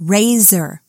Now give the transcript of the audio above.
razor.